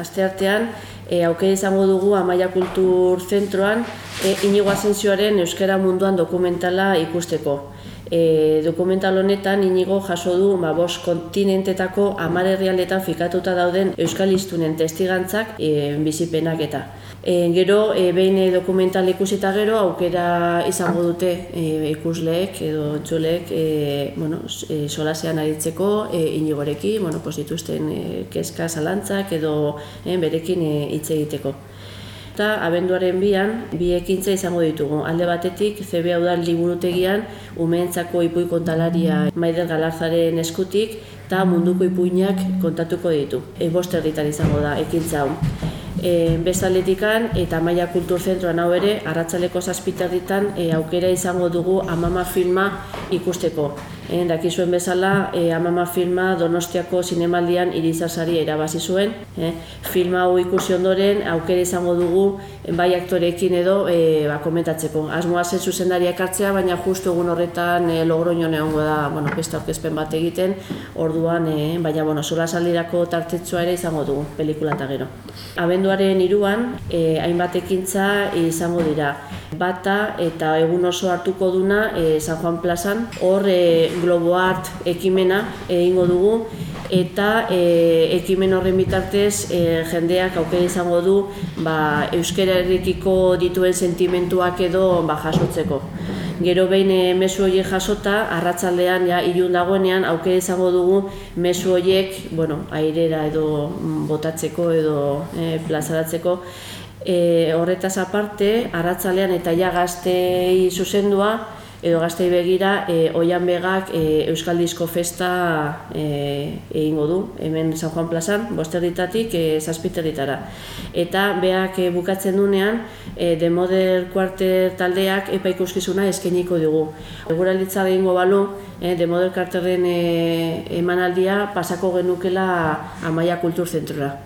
asteartean, e, aukera izango dugu Amaia Kultur Zentroan e, Inigo Asensioaren Euskara Munduan dokumentala ikusteko. E, dokumental honetan inigo jaso du ba, bos kontinentetako amar herrialdetan fikatuta dauden euskal iztunen testigantzak e, bizipenak eta. E, gero, e, behin e, dokumental ikusita gero, aukera izango dute e, ikusleek edo txulek e, bueno, e, solasean aritzeko e, inigorekin, bueno, pues, dituzten e, keska zalantzak edo e, berekin e, hitz egiteko eta abenduaren bian, bi ekintza izango ditugu. Alde batetik, CB Udal liburutegian, umeentzako ipuik kontalaria Maider Galarzaren eskutik, eta munduko ipuinak kontatuko ditu. E, bost izango da, ekintza hau. E, bestaletikan eta Maia Kultur Zentroan hau ere, arratzaleko zazpitarritan e, aukera izango dugu amama filma ikusteko. E, dakizuen bezala, e, amama filma Donostiako zinemaldian irizazari erabazi zuen. E, filma hau ikusi ondoren, aukera izango dugu bai aktorekin edo e, ba, komentatzeko. Asmoa zen zuzendariak hartzea, baina justu egun horretan e, logroño neongo da, bueno, pesta orkezpen bat egiten, orduan, e, baina, bueno, sola saldirako tartetzua ere izango dugu, pelikula eta gero. Abenduaren iruan, e, hainbat ekintza izango dira. Bata eta egun oso hartuko duna e, San Juan Plazan, hor e, Globo Art ekimena egingo dugu eta e, ekimen horren bitartez e, jendeak aukera izango du ba, euskararikiko dituen sentimentuak edo ba, jasotzeko. Gero behin e, mezu horiek jasota, arratzaldean ja, ilun dagoenean aukera izango dugu mezu horiek bueno, airera edo mm, botatzeko edo e, plazaratzeko. E, horretaz aparte, arratzalean eta ja gaztei zuzendua, edo gaztei begira, e, oian begak e, Euskal Disko Festa e, egingo du, hemen San Juan Plazan, bosterditatik e, zazpiterritara. Eta beak e, bukatzen dunean, e, The Model Quarter taldeak epa ikuskizuna eskeniko dugu. Eguralitza egingo balu, e, The Model Quarterren e, emanaldia pasako genukela Amaia Kultur Zentrora.